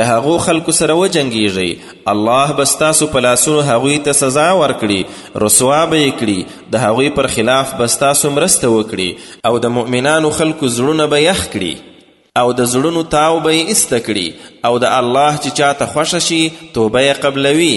له هغو خلکو سره وجنګیږئ، الله به ستاسو په لاسونو هغوی ته سزا ورکړي، رسوا به یې کړي، د هغوی پر خلاف به ستاسو مرسته وکړي او د مؤمنانو خلکو زړونه به یخ کړي او د زړونو تاو به یې ایسته کړي او د الله چې چاته خوښه شي توبه یې قبلوي.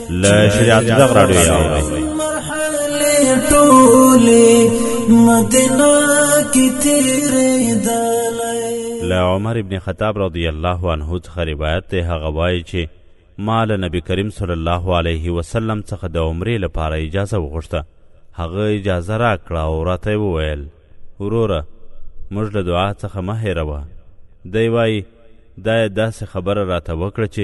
له شریعت دغ راډیو یې اورئ ټولې مدینه کې تېرېدلی له عمر ابن خطاب رضی الله عنه څخه روایت دی هغه وایي چې ما له نبی کریم صلی الله علیه وسلم څخه د عمرې لپاره اجازه وغوښته هغه اجازه راکړه او راته یې وویل وروره موږ له دعا څخه مه هېروه دی وایي دا یې داسې خبره راته وکړه چې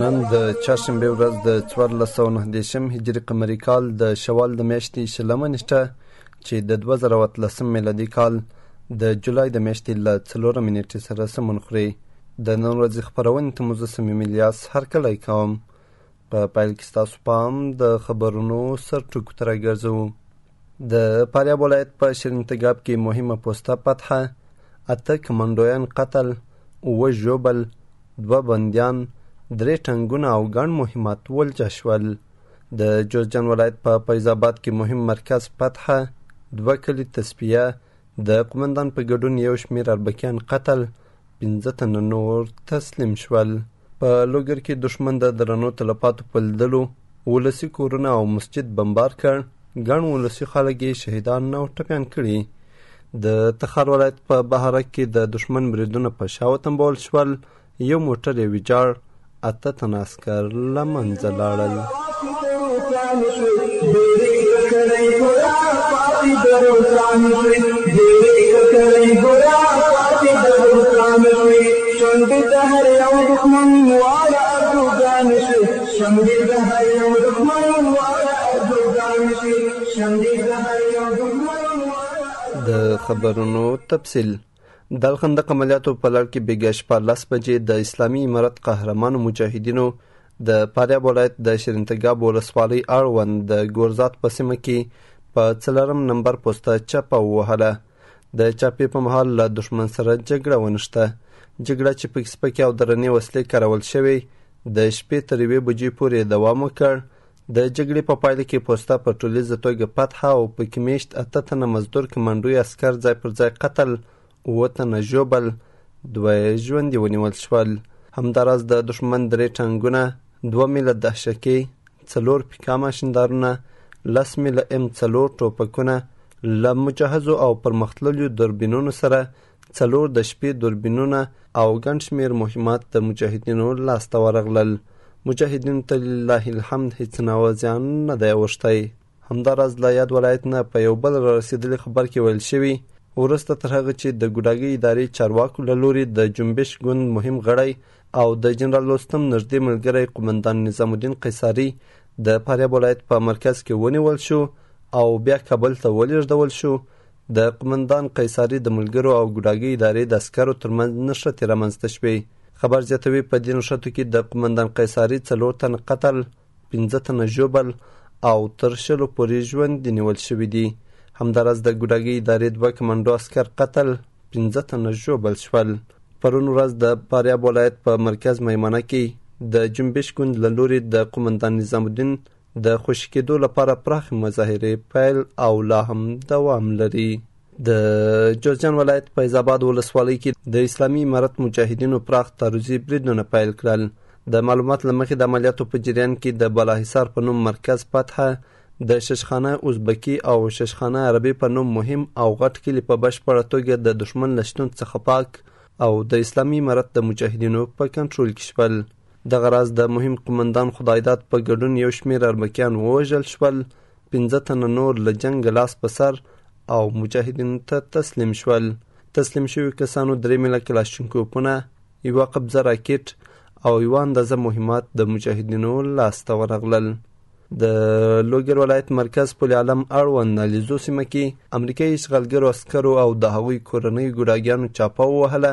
نن د چهارشنبې ورځ د څوارلس سوه نهه دېرشم هجري قمري کال د شوال د میاشتې شلمه نېټه چې د دوه زره او اتلسم میلادي کال د جولای د میاشتې له څلورمې نېټې سره سمون خوري د نن ورځې خپرونې ته مو زه صمیم الیاس هرکلی کوم په پیل کې ستاسو پام د خبرونو سرټکو ته راګرځوو د فاریاب ولایت په شیرین تګاب کې مهمه پوسته فتحه اته کمانډویان قتل اووه ژوبل دوه بندیان درې ټنګونه او ګڼ مهمات ولجه شول د جوزجان ولایت په فیض آباد کې مهم مرکز فتحه دوه کلي تصفیه د قومندان په ګډون یو شمېر اربکیان قتل پنځه تنه نور تسلیم شول په لوګر کې دښمن د درنو تلفاتو په لیدلو ولسي کورونه او مسجد بمبار کړ ګڼ ولسي خلک یې شهیدان او ټپیان کړي د تخار ولایت په بهارک کې د دښمن بریدونه په شا وتمبول شول یو موټر یې ویجاړ اته تنه عسکر له منځه لاړل د خبرونو تفصيل د الخندق عملیاتو په لړ کې بیګا شپه لس بجې د اسلامي امارت قهرمانو مجاهدینو د فاریاب ولایت د شیرینتګاب ولسوالۍ اړوند د ګورزات په سیمه کې په څلورم نمبر پوسته چپه ووهله د چاپې په مهال له دښمن سره جګړه ونښته جګړه چې پکې سپکې او درنې وسلې کارول شوې د شپې تر یوې بجې پورې دوام وکړ د جګړې په پایله کې پوسته په ټولیزه توګه فتحه او پکې میشت اته تنه مزدور کمانډوي عسکر ځای پر ځای قتل اووه تنه ژوبل دوه یې ژوندي ونیول شول همداراز د دښمن درې ټانګونه دوه میله دهشکې څلور پیکا ماشیندارونه لس میله ام څلور ټوپکونه له مجهزو او پرمختللیو دوربینونو سره څلور د شپې دوربینونه او ګڼ شمېر مهمات د مجاهدینو لاس ته ورغلل. مجاهدینو ته لله الحمد هیڅ نوع زیان نه دی اوښتی. همداراز له یاد ولایت نه په یو بل رارسېدلي خبر کې ویل شوي، وروسته تر هغه چې د ګوډاګۍ ادارې چارواکو له لوري د جنبش ګوند مهم غړی او د جنرال دوستم نږدې ملګری قومندان نظام الدین قیصاري د فاریاب ولایت په مرکز کې ونیول شو او بیا کابل ته ولېږدول شو، د قومندان قیصاري د ملګرو او ګوډاګي ادارې د عسکرو ترمنځ نښتې رامنځته شوې خبر زیاتوي په دې نښتو کې د قومندان قیصاري څلور تنه قتل پنځه تنه ژوبل او تر شلو پورې ژوندي نیول شوي دي همداراز د ګوډاګي ادارې دوه کمانډو عسکر قتل پنځه تنه ژوبل شول پرون ورځ د فاریاب ولایت په مرکز میمنه کې د جنبش ګوند له لوري د قومندان نظام الدین د خوشي کېدو لپاره پراخې مظاهرې پیل او لا هم دوام لري. د جوزجان ولایت فیض آباد ولسوالۍ کې د اسلامي امارت مجاهدینو پراخ تعرضي بریدونه پیل کړل. د معلومات له مخې د عملیاتو په جریان کې د بالاحصار په نوم مرکز فتحه د ششخانه ازبکي او ششخانه عربي په نوم مهم او غټ کلي په بشپړه توګه د دښمن له شتون څخه پاک او د اسلامي امارت د مجاهدینو په کنټرول کې شول. دغه راز د مهم قومندان خدایداد په ګډون یو شمېر اربکیان ووژل شول پنځه تنه نور له جنګه لاس په سر او مجاهدینو ته تسلیم شول تسلیم شوي کسانو درې میله کلاشینکوپونه یوه قبضه راکټ او یوه اندازه مهمات د مجاهدینو لاسته ورغلل د لوګر ولایت مرکز پل علم اړوند نالیزو سیمه کې امریکایي اشغالګرو عسکرو او د هغوی کورنۍ ګوډاګیانو چاپه ووهله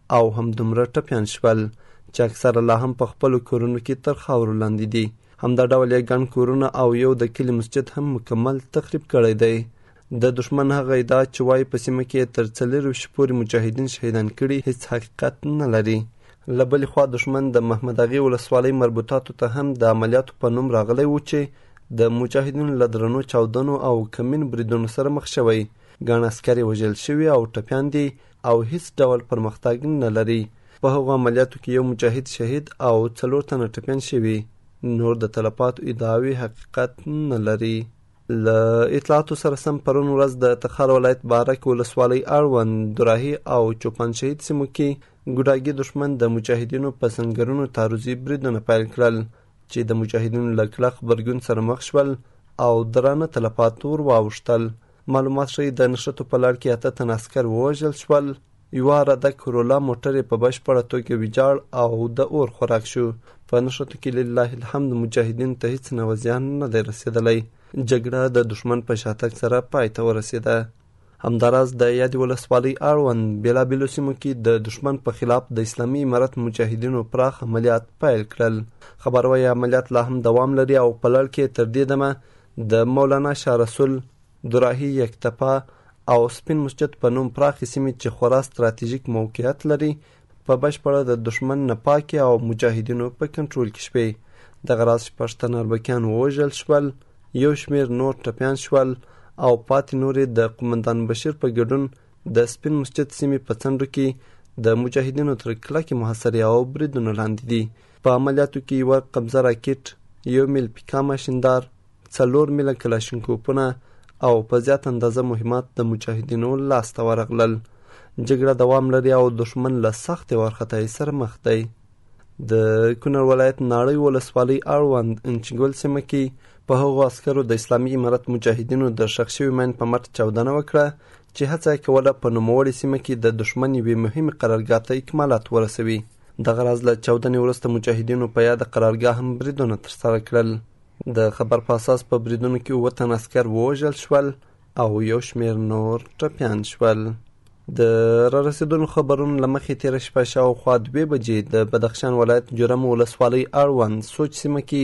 او هم دومره ټپیان شول چې اکثره لا هم په خپلو کورونو کې تر خاورو لاندې دي همدا ډول یې ګڼ کورونه او یو د کلي مسجد هم مکمل تخریب کړی دی د دښمن هغه ادعا چې وایي په سیمه کې تر څلور شي پورې مجاهدین شهیدان کړي هیڅ حقیقت نه لري له بلې خوا دښمن د محمد اغې ولسوالۍ مربوطاتو ته هم د عملیاتو په نوم راغلی و چې د مجاهدینو له درنو چاودنو او کمین بریدونو سره مخ شوی ګڼ عسکر یې وژل شوي او ټپیان دي او هیڅ ډول پرمختګ نه لري. په هغو عملیاتو کې یو مجاهد شهید او څلور تنه ټپیان شوي. نور د تلفاتو ادعاوې حقیقت نه لري. له اطلاعاتو سره سم پرون ورځ د تخار ولایت بارک ولسوالۍ اړوند دراهي او چوپان شهید سیمو کې ګوډاګي دښمن د مجاهدینو په سنګرونو تعرضي بریدونه پیل کړل چې د مجاهدینو له کلک غبرګون سره مخ شول او درانه تلفات ور واوښتل. معلومات ښیي د نښتو په لړ کې اته تن عسکر ووژل شول یوه رده کرولا موټر یې په بشپړه توګه ویجاړ او د اور خوراک شو په نښتو کې لله الحمد مجاهدینو ته هیڅ نوه زیان نه دی رسېدلی جګړه د دښمن په شاتګ سره پای ته ورسېده همداراز د یادې ولسوالۍ اړوند بېلابېلو سیمو کې د دښمن په خلاف د اسلامي امارت مجاهدینو پراخ عملیات پیل کړل خبروي عملیات لا هم دوام لري او په لړ کې تر دې دمه د مولانا شاه رسول، دوراهي یک تپه او سپین مسجد په نوم پراخې سیمې چې خورا ستراتیژیک موقعیت لري، په بشپړه د دښمن نه پاکې او مجاهدینو په کنټرول کې شوې. دغه راز شپږ تنه اربکیان ووژل شول، یو شمېر نور ټپیان شول او پاتې نور یې د قومندان بشیر په ګډون د سپین مسجد سیمې په څنډو کې د مجاهدینو تر کلکې محاصرې او بریدونو لاندې دي. په عملیاتو کې یوه قبضه راکټ، یو میل پیکا ماشیندار، څلور میله کلاشینکوپونه او په زیات اندازه مهمات د مجاهدینو لاس ته ورغلل. جګړه دوام لري او دښمن له سختې وارخطایۍ سره مخ دی. د کونړ ولایت ناړۍ ولسوالۍ اړوند انچګل سیمه کې په هغو عسکرو د اسلامي امارت مجاهدینو د ښخ شوي ماین په مټ چاودنه وکړه چې هڅه یې کوله په نوموړې سیمه کې د دښمن یوې مهمې قرارګاه ته اکمالات ورسوي. دغه راز له چاودنې وروسته مجاهدینو په یاده قرارګاه هم بریدونه ترسره کړل د خبر په اساس په بریدونو کې اووه تن عسکر ووژل شول او یو شمېر نور ټپیان شول د را رسیدونو خبرونو له مخې تېره شپه شاوخوا دوې بجې د بدخشان ولایت جرم ولسوالۍ اړوند سوچ سیمه کې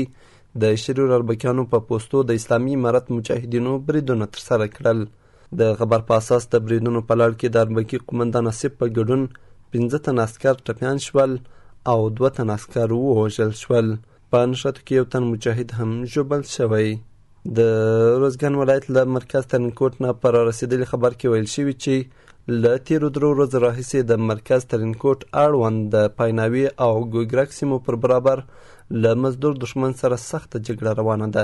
د شریر اربکیانو په پوستو د اسلامي امارت مجاهدینو بریدونه ترسره کړل د خبر په اساس د بریدونو په لړ کې د اربکي قومندان اصیب په ګډون پنځه تن عسکر ټپیان شول او دوه تن عسکر ووژل شول په نښتو کې یو تن مجاهد هم ژوبل شوی د روزګان ولایت له مرکز ترینکوټ نه پر رسیدلی خبر کې ویل شوي چې له تیرو درو ورځو راهیسې د مرکز ترینکوټ اړوند د پایناوي او ګوګرک سیمو پر برابر له مزدور دښمن سره سخته جګړه روانه ده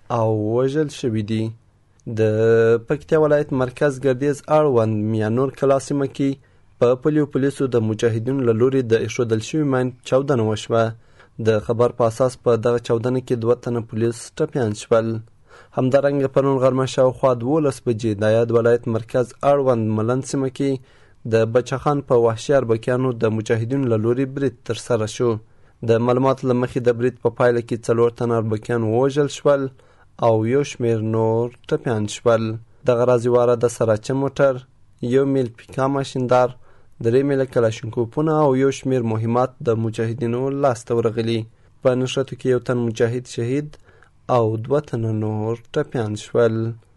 او وژل شوي دي د پکتیا ولایت مرکز ګردیز اړوند میانور کلا سیمه کې په پلیو پولیسو د مجاهدینو له لوري د ایښودل شوي ماین چاودنه وشوه د خبر په اساس په دغه چاودنه کې دوه تنه پولیس ټپیان شول همدارنګه پرون غرمه شاوخوا دولس بجې د یاد ولایت مرکز اړوند ملن سیمه کې د بچه خان په وحشي اربکیانو د مجاهدینو له لوري برید ترسره شو. د معلوماتو له مخې د برید په پایله کې څلور تنه اربکیان ووژل شول او یو شمېر نور ټپیان شول. دغه راز یوه عراده سراچه موټر، یو میل پیکا ماشیندار، درې میله کلاشینکوپونه او یو شمېر مهمات د مجاهدینو لاسته ورغلي. په نښتو کې یو تن مجاهد شهید او دوه تنه نور ټپیان شول.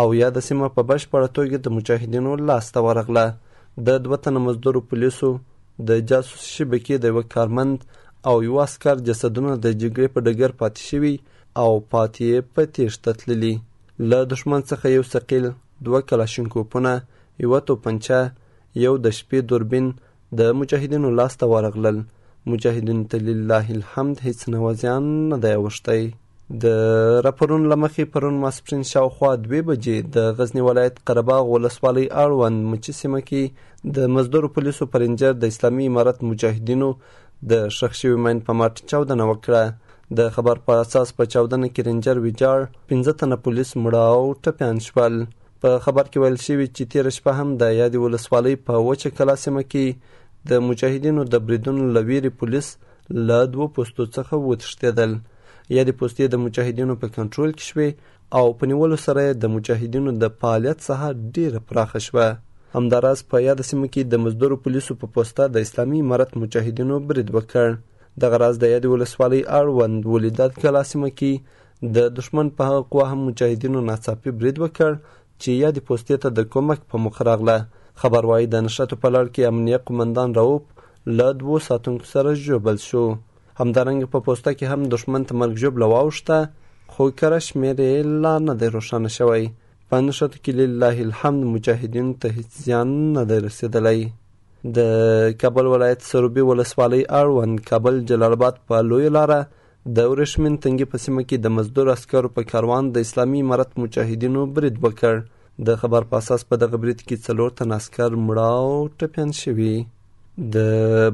او یاده سیمه په بشپړه توګه د مجاهدینو لاس ته ورغله. د دوه تنه مزدورو پولیسو، د جاسوسي شبکې د یوه کارمند او یوه عسکر جسدونه د جګړې په ډګر پاتې شوي او پاتې یې په تېښته تللي. له دښمن څخه یو ثقیل، دوه کلاشینکوپونه، یوه توپنچه، یو د شپې دوربین د مجاهدینو لاس ته ورغلل مجاهدینو ته لله الحمد هیڅ نوع زیان نه دی اوښتی د راپورونو له مخې پرون ماسپرین شاوخوا دوې بجې د غزني ولایت قرباغ ولسوالۍ اړوند مچي سیمه کې د مزدورو پولیسو پر رینجر د اسلامي امارت مجاهدینو د ښخ شوي ماین په مټ چاودنه وکړه د خبر په اساس په چاودنه کې رینجر ویجاړ پنځه تنه پولیس مړه او ټپیان شول په خبر کې ویل شوي چې تېره شپه هم د یادې ولسوالۍ په وچه کلا سیمه کې د مجاهدینو د بریدونو له ویرې پولیس له دوو پوستو څخه وتښتېدل یادې پوستې د مجاهدینو په کنټرول کې شوې او په نیولو سره یې د مجاهدینو د فعالیت ساحه ډیره پراخه شوه همداراز په یاد سیمه کې د مزدورو پولیسو په پوسته د اسلامي امارت مجاهدینو برید وکړ دغه راز د یادې ولسوالۍ اړوند ولیداد کلا سیمه کې د دښمن په هغه قوا هم مجاهدینو ناڅاپي برید وکړ چې یادې پوستې ته د کومک په موخه راغله. خبر وايي د نښتو په لړ کې امنیه قومندان رؤف له دوو ساتونکو سره ژوبل شو. همدارنګه په پوسته کې هم دښمن ته مرګ ژوبله واوښته خو کره شمېر یې لا نه دی روښانه شوی. په نښتو کې لله الحمد مجاهدینو ته هیڅ زیان نه دی رسېدلی. د کابل ولایت سروبي ولسوالۍ اړوند کابل جلال آباد په لویه لاره د ورېښمین تنګي په سیمه کې د مزدور عسکرو په کاروان د اسلامي امارت مجاهدینو برید وکړ. د خبر په اساس په دغه برید کې څلور تن عسکر مړه او ټپیان شوي. د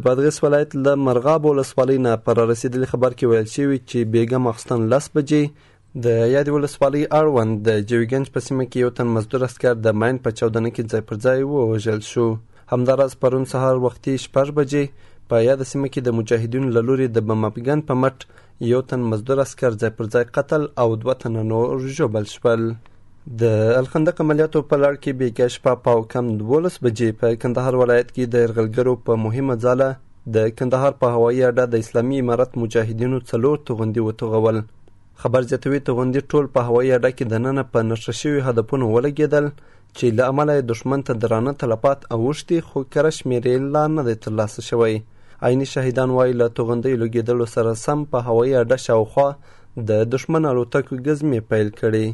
بادغیس ولایت له مرغاب ولسوالۍ نه په رارسېدلي خبر کې ویل شوي چې بېګم اخستن لس بجې د یادې ولسوالۍ اړوند د جویګنج په سیمه کې یو تن مزدور اسکر د ماین په چاودنه کې ځای پر ځای ووژل شو همداراز پرون سهار وختي شپږ بجې په یاده سیمه کې د مجاهدینو له لوري د بمبګن په مټ یو تن مزدور اسکر ځای پر ځای قتل او دوه تنه نور ژوبل شول د الخندق عملیاتو په لړ کې بیګا شپه پاو کم دولس بجې په کندهار ولایت کې د یرغلګرو په مهمه ځاله د کندهار په هوایي اډه د اسلامي امارت مجاهدینو څلور توغندي وتوغول خبر زیاتوي توغندي ټول په هوایي اډه کې دننه په نښه شویو هدفونو ولګېدل چې له امله یې دښمن ته درانه تلفات اوښتي خو کره شمېر یې لا نه دی ترلاسه شوی عیني شهیدان وایي له توغندیو لګېدلو سره سم په هوایي اډه شاوخوا د دښمن الوتکو ګزمې پیل کړې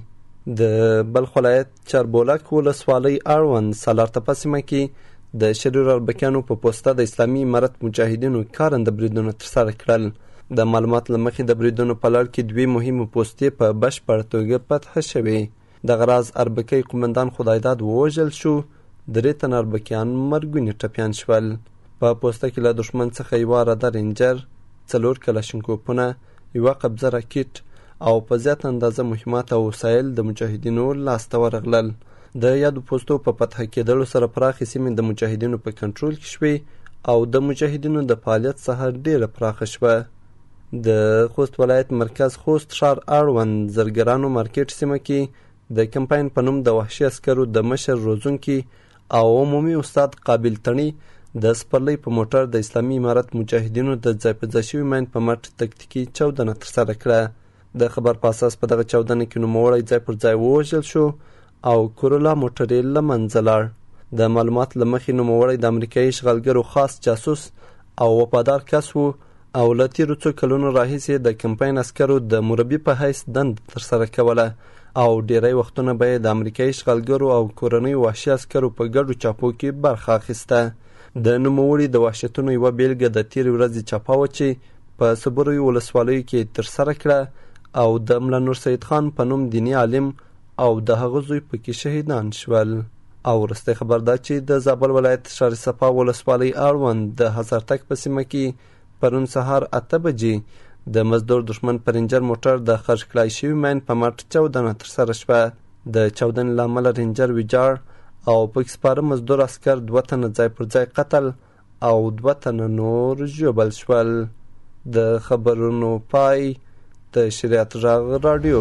د بلخ ولایت چربولک ولسوالۍ اړوند سالارتپه سیمه کې د شریر اربکیانو په پوسته د اسلامي امارت مجاهدینو کارنده بریدونه ترسره کړل د معلومات له مخې د بریدونو په لړ کې دوې مهمې پوستې په بشپړه توګه فتح شوې دغه راز اربکی قومندان خدایداد ووژل شو درې تنه اربکیان مرګوني ټپیان شول په پوسته کې له دښمن څخه یوه رده رینجر، څلور کلاشینکوپونه، یوه قبضه راکټ او په زیاته اندازه مهمات او وسایل د مجاهدینو لاس ته ورغلل. د یادو پوستو په فتح کېدلو سره پراخې سیمې د مجاهدینو په کنټرول کې شوې او د مجاهدینو د فعالیت ساحه ډېره پراخه شوه. د خوست ولایت مرکز خوست ښار اړوند زرګرانو مارکېټ سیمه کې د کمپاین په نوم د وحشي عسکرو د مشر روزونکي او عمومي استاد قابل تڼي د سپرلۍ په موټر د اسلامي امارت مجاهدینو د ځای په ځای شوي ماین په مټ تکتیکي چاودنه ترسره کړه د خبر په اساس په دغه چاودنه کې نوموړی ځای پر ځای ووژل شو او کورولا موټر یې له منځه لاړ د معلومات له مخې نوموړی د امریکایي اشغالګرو خاص جاسوس او وفادار کس و او له تیرو څو کلونو راهیسې د کمپاین عسکرو د مربي په حیث دند ترسره کوله او ډیری وختونه به یې د امریکایي اشغالګرو او کورنۍ وحشي عسکرو په ګډو چاپو کې برخه اخیسته د نوموړي د وحشتونو یوه بیلګه د تیرې ورځې چاپه وه چې په صبروي ولسوالیو کې ترسره کړه او د ملا نور سید خان په نوم دیني عالم او د هغه زوی پکې شهیدان شول او وروستی خبر دا چې د زابل ولایت ښار صفا ولسوالۍ اړوند د هزارتک په سیمه کې پرون سهار اته بجې د مزدور دښمن په رینجر موټر د خرج کړای شوي ماین په مټ چاودنه ترسره شوه د چاودنې له امله رینجر ویجاړ او پکې سپاره مزدور عسکر دوه تنه ځای پر ځای قتل او دوه تنه نور ژوبل شول د خبرونو پای د شریعت غږ راډیو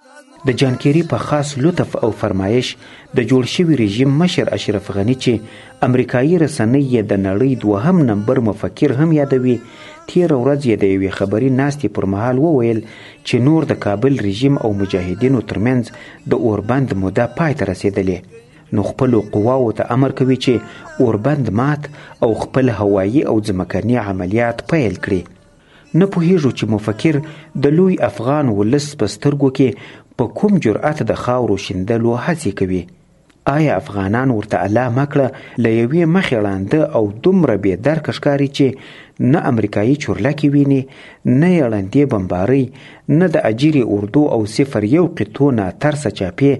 د جان کیری په خاص لطف او فرمایش د جوړ شوي رژیم مشر اشرف غني چې امریکایي رسنۍ یې د نړۍ دوهم نمبر مفکر هم یادوي تیره ورځ یې د یوې خبري ناستې پر مهال وویل چې نور د کابل رژیم او مجاهدینو ترمنځ د اوربند موده پای ته رسېدلې نو خپلو قواو ته امر کوي چې اوربند مات او خپل هوایي او ځمکني عملیات پیل کړي نه پوهیږو چې مفکر د لوی افغان ولس په سترګو کې په کوم جرأت د خاورو شیندلو هڅې کوي آیا افغانان ورته الله مکړه له یوې مخې ړانده او دومره بې درکه ښکاري چې نه امریکایي چورلکې ویني نه یې ړندې بمبارۍ نه د اجیرې اردو او صفر یو قطو ناترسه چاپې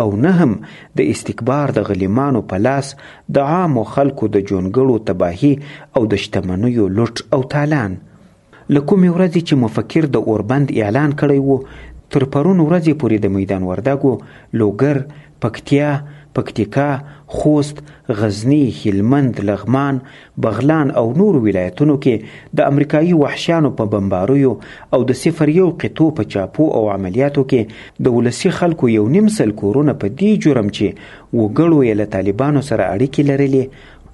او نه هم د استکبار د غلیمانو په لاس د عامو خلکو د جونګړو تباهي او د شتمنیو لوټ او تالان. له کومې ورځې چې مفکر د اوربند اعلان کړی و، تر پرون ورځې پورې د میدان وردګو، لوګر، پکتیا، پکتیکا، خوست، غزني، هلمند، لغمان، بغلان او نورو ولایتونو کې د امریکایي وحشیانو په بمباریو او د صفر یو قطو په چاپو او عملیاتو کې د ولسي خلکو یو نیم سل کورونه په دې جرم چې وګړو یې له طالبانو سره اړیکې لرلې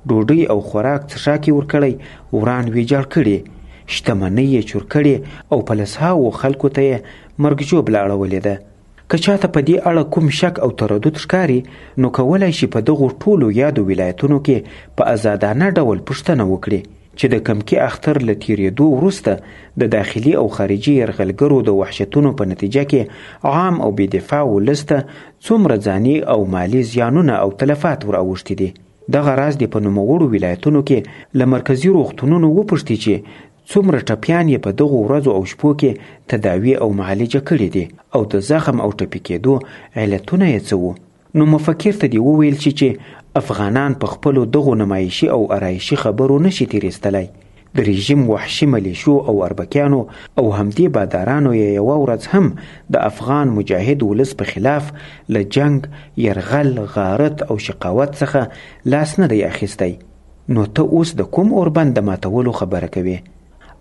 ډوډۍ او خوراک څښاک یې ورکړی وران ویجاړ کړي شتمنۍ یې چور کړې او په لسهاوو خلکو ته یې مرګ ژوبله اړولې ده که چاته په دې اړه کوم شک او تردد ښکاري نو کولای شي په دغو ټولو یادو ولایتونو کې په ازادانه ډول پوښتنه وکړي چې د کمکي اختر له تیریدو وروسته د داخلي او خارجي یرغلګرو د وحشتونو په نتیجه کې عام او بې دفاع ولس ته څومره ځاني او مالي زیانونه او تلفات ور اوښتي دي دغه راز دې په نوموړو ولایتونو کې له مرکزي روغتونونو وپوښتي چې څومره ټپیان یې په دغو ورځو او شپو کې تداوي او معالجه کړي دي او د زخم او ټپي کېدو علتونه یې څه وو نو مفکر ته دې وویل شي چې افغانان په خپلو دغو نمایشي او ارایشي خبرو نشي تیریستلای د رژیم وحشي ملیشو او اربکیانو او همدې بادارانو یې یوه ورځ هم د افغان مجاهد ولس په خلاف له جنګ، یرغل، غارت او شقاوت څخه لاس نه دی اخیستی. نو ته اوس د کوم اوربند د ماتولو خبره کوې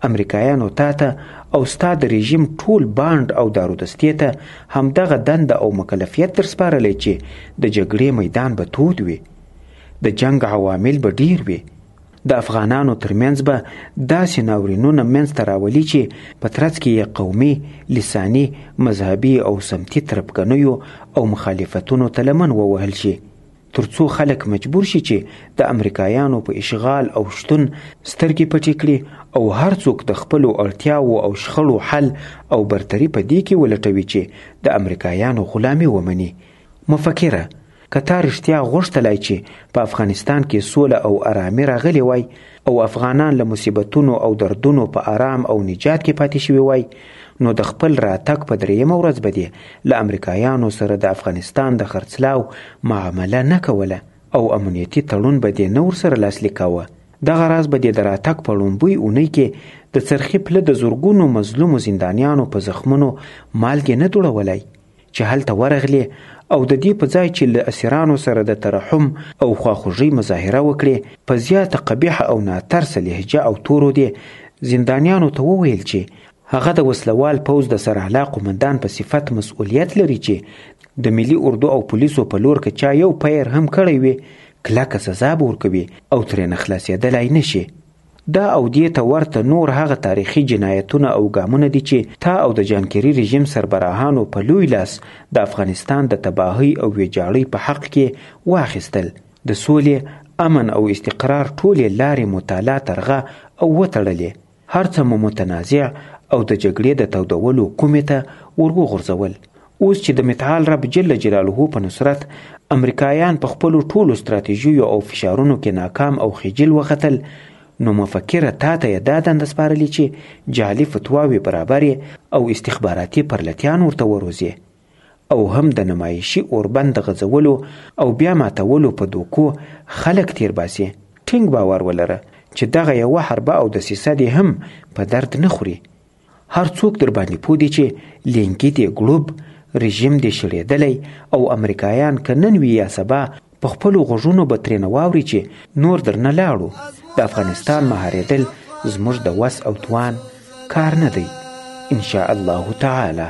امریکایانو تا ته او ستا د رژیم ټول بانډ او دارودستې ته همدغه دنده او مکلفیت در سپارلی چې د جګړې میدان به تود وي د جنګ عوامل به ډیر وي د افغانانو ترمنځ به داسې ناورینونه منځته راولي چې په ترڅ کې یې قومي لساني مذهبي او سمتي تربګنیو او مخالفتونو ته لمن ووهل شي تر څو خلک مجبور شي چې د امریکایانو په اشغال او شتون سترګې پټې کړي او هر څوک د خپلو اړتیاوو او شخړو حل او برتري په دې کې ولټوي چې د امریکایانو غلامي ومني مفکره که تا رښتیا غوښتلای چې په افغانستان کې سوله او ارامي راغلې وای او افغانان له مصیبتونو او دردونو په آرام او نجات کې پاتې شوي وای نو د خپل راتګ په درېیمه ورځ به دې له امریکایانو سره د افغانستان د خرڅلاو معامله نه کوله او امنیتي تړون به دې نه ورسره لاسلیک کاوه دغه راز به دې د راتګ په لومبۍ اونۍ کې د څرخي پله د زرګونو مظلومو زندانیانو په زخمونو مالګې نه دوړولای چې هلته ورغلې او د دې په ځای چې له اسیرانو سره د ترحم او خواخوږۍ مظاهره وکړي په زیاته قبیحه او ناترسه لهجه او تورو دې زندانیانو ته وویل چې هغه د وسلوال پوځ د سراعلا قومندان په صفت مسؤلیت لري چې د ملي اردو او پولیسو په لور که چا یو پیر هم کړی وي کلکه سزا به ورکوي او ترې نه خلاصېدلای نه شي دا او دې ته ورته نور هغه تاریخي جنایتونه او ګامونه دي چې تا او د جان کیري رژیم سربراهانو په لوی لاس د افغانستان د تباهۍ او ویجاړۍ په حق کې واخیستل، د سولې، امن او استقرار ټولې لارې مو تالا ترغه او وتړلې، هر څه مو متنازع او د جګړې د تودولو کومې ته ور وغورځول، اوس چې د متعال رب جل جلاله په نصرت امریکایان په خپلو ټولو ستراتیژیو او فشارونو کې ناکام او خجل وختل نو مفکره تا ته یې دا دنده سپارلې چې جعلي فتواوې برابرې او استخباراتي پرلتیان ورته وروزې او هم د نمایشي اوربند غځولو او بیا ماتولو په دوکو خلک تیر باسي ټینګ باور ولره چې دغه یوه حربه او دسیسه دې هم په درد نه خوري هر څوک در باندې پوه دي چې لینګي دې ګړوب رژیم دې شړېدلی او امریکایان که نن وي یا سبا په خپلو غوږونو به ترېنه واوري چې نور درنه لاړو د افغانستان مهارېدل زموږ د وس او توان کار نه دی ان شاء الله تعالی